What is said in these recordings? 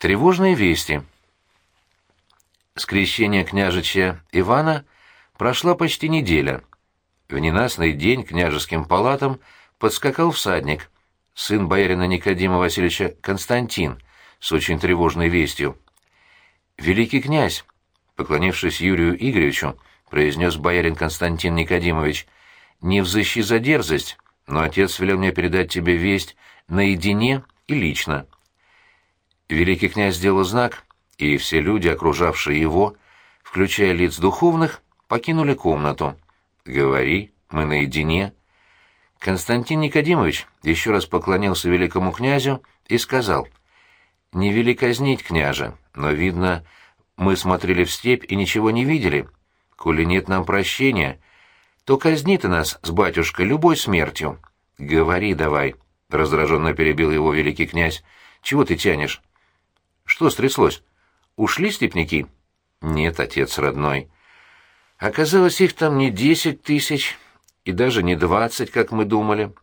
Тревожные вести. С крещения княжича Ивана прошла почти неделя. В ненастный день княжеским палатам подскакал всадник, сын боярина Никодима Васильевича Константин, с очень тревожной вестью. «Великий князь!» — поклонившись Юрию Игоревичу, произнес боярин Константин Никодимович, «не взыщи за дерзость, но отец велел мне передать тебе весть наедине и лично». Великий князь сделал знак, и все люди, окружавшие его, включая лиц духовных, покинули комнату. «Говори, мы наедине». Константин Никодимович еще раз поклонился великому князю и сказал, «Не вели казнить, княже, но, видно, мы смотрели в степь и ничего не видели. Коли нет нам прощения, то казни ты нас с батюшкой любой смертью». «Говори давай», — раздраженно перебил его великий князь, «чего ты тянешь?» «Что стряслось? Ушли степняки?» «Нет, отец родной». Оказалось, их там не десять тысяч и даже не двадцать, как мы думали.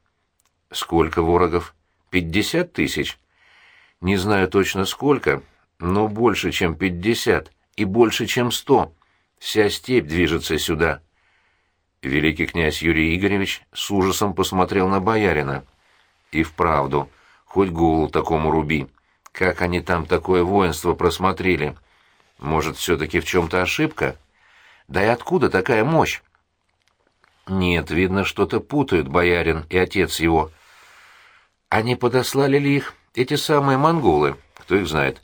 Сколько ворогов? Пятьдесят тысяч? Не знаю точно сколько, но больше, чем пятьдесят, и больше, чем сто. Вся степь движется сюда. Великий князь Юрий Игоревич с ужасом посмотрел на боярина. И вправду, хоть голову такому руби. Как они там такое воинство просмотрели? Может, все-таки в чем-то ошибка?» Да и откуда такая мощь? Нет, видно, что-то путают боярин и отец его. Они подослали ли их, эти самые монголы? Кто их знает?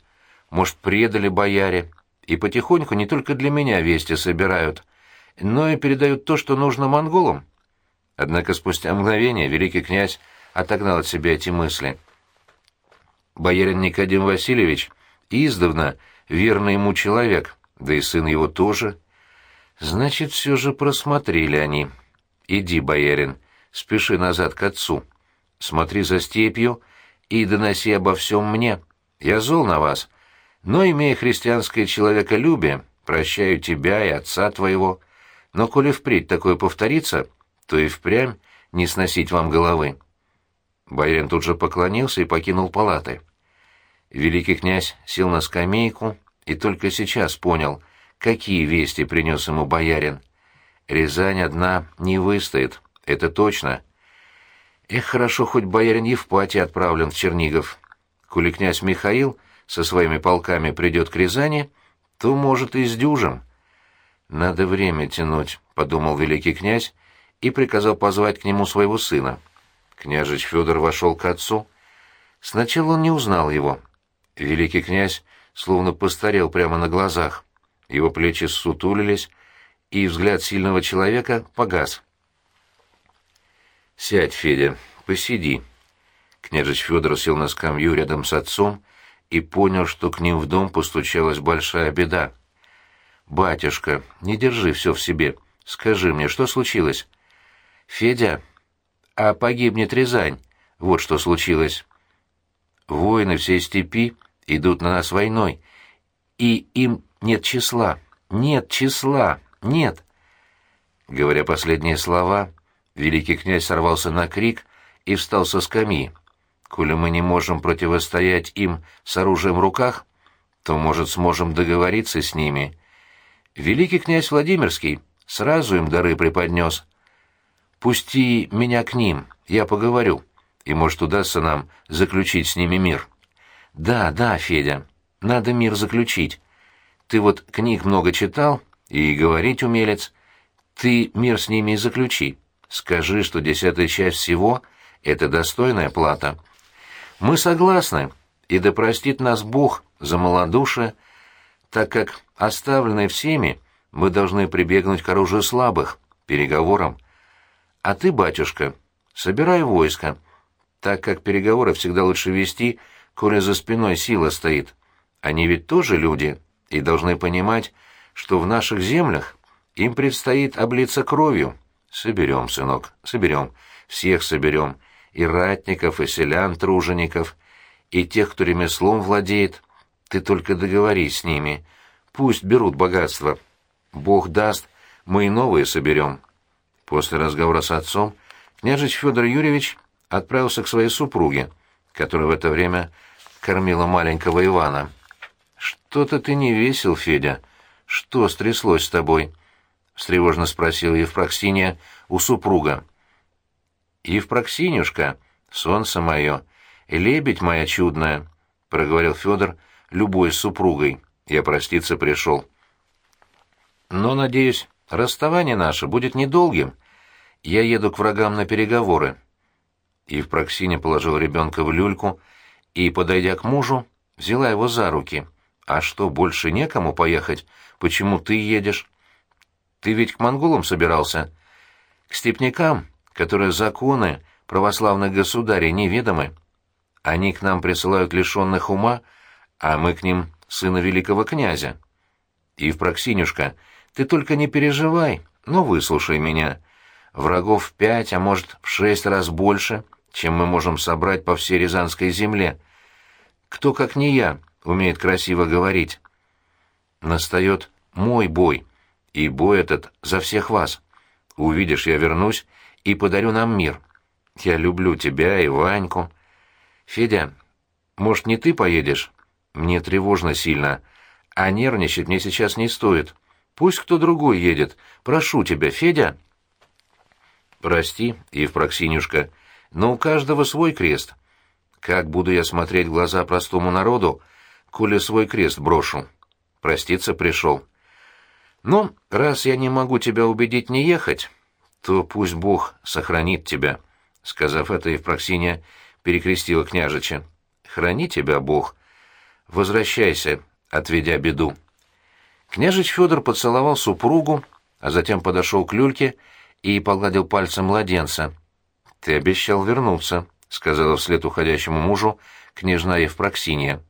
Может, предали бояре? И потихоньку не только для меня вести собирают, но и передают то, что нужно монголам? Однако спустя мгновение великий князь отогнал от себя эти мысли. Боярин Никодим Васильевич издавна верный ему человек, да и сын его тоже — Значит, все же просмотрели они. Иди, боярин, спеши назад к отцу. Смотри за степью и доноси обо всем мне. Я зол на вас, но, имея христианское человеколюбие, прощаю тебя и отца твоего. Но коли впредь такое повторится, то и впрямь не сносить вам головы. Боярин тут же поклонился и покинул палаты. Великий князь сел на скамейку и только сейчас понял — Какие вести принес ему боярин? Рязань одна не выстоит, это точно. Эх, хорошо, хоть боярин Евпатий отправлен в Чернигов. Коли князь Михаил со своими полками придет к Рязани, то, может, и с дюжем. Надо время тянуть, — подумал великий князь и приказал позвать к нему своего сына. Княжич Федор вошел к отцу. Сначала он не узнал его. Великий князь словно постарел прямо на глазах. Его плечи ссутулились, и взгляд сильного человека погас. «Сядь, Федя, посиди». Княжич Федор сел на скамью рядом с отцом и понял, что к ним в дом постучалась большая беда. «Батюшка, не держи все в себе. Скажи мне, что случилось?» «Федя, а погибнет Рязань. Вот что случилось. Воины всей степи идут на нас войной, и им нет числа, нет числа, нет. Говоря последние слова, великий князь сорвался на крик и встал со скамьи. Коли мы не можем противостоять им с оружием в руках, то, может, сможем договориться с ними. Великий князь Владимирский сразу им дары преподнес. Пусти меня к ним, я поговорю, и, может, удастся нам заключить с ними мир. Да, да, Федя, надо мир заключить. Ты вот книг много читал и говорить умелец. Ты мир с ними и заключи. Скажи, что десятая часть всего — это достойная плата. Мы согласны, и да простит нас Бог за малодушие, так как, оставленные всеми, мы должны прибегнуть к оружию слабых, переговорам. А ты, батюшка, собирай войско, так как переговоры всегда лучше вести, коли за спиной сила стоит. Они ведь тоже люди, и должны понимать, что в наших землях им предстоит облиться кровью. Соберем, сынок, соберем, всех соберем, и ратников, и селян, тружеников, и тех, кто ремеслом владеет. Ты только договорись с ними, пусть берут богатство. Бог даст, мы и новые соберем. После разговора с отцом княжич Федор Юрьевич отправился к своей супруге, которая в это время кормила маленького Ивана. «Что-то ты не весел, Федя. Что стряслось с тобой?» — встревожно спросила Евпроксиния у супруга. «Евпроксинюшка, солнце мое, лебедь моя чудная», — проговорил Федор, любой с супругой. Я проститься пришел. «Но, надеюсь, расставание наше будет недолгим. Я еду к врагам на переговоры». Евпроксиня положила ребенка в люльку и, подойдя к мужу, взяла его за руки. «А что, больше некому поехать? Почему ты едешь?» «Ты ведь к монголам собирался?» «К степнякам, которые законы православных государей неведомы. Они к нам присылают лишенных ума, а мы к ним сына великого князя. Евпроксинюшка, ты только не переживай, но выслушай меня. Врагов пять, а может, в шесть раз больше, чем мы можем собрать по всей Рязанской земле. Кто, как не я, умеет красиво говорить? Настает мой бой, и бой этот за всех вас. Увидишь, я вернусь и подарю нам мир. Я люблю тебя и Ваньку. Федя, может, не ты поедешь? Мне тревожно сильно, а нервничать мне сейчас не стоит. Пусть кто другой едет. Прошу тебя, Федя. Прости, Евпроксинюшка, но у каждого свой крест. Как буду я смотреть в глаза простому народу, коли свой крест брошу? Проститься пришел. Ну, раз я не могу тебя убедить не ехать, то пусть Бог сохранит тебя. Сказав это, Евпроксиния перекрестила княжича. Храни тебя Бог. Возвращайся, отведя беду. Княжич Федор поцеловал супругу, а затем подошел к люльке и погладил пальцем младенца. «Ты обещал вернуться», — сказала вслед уходящему мужу княжна Евпроксиния.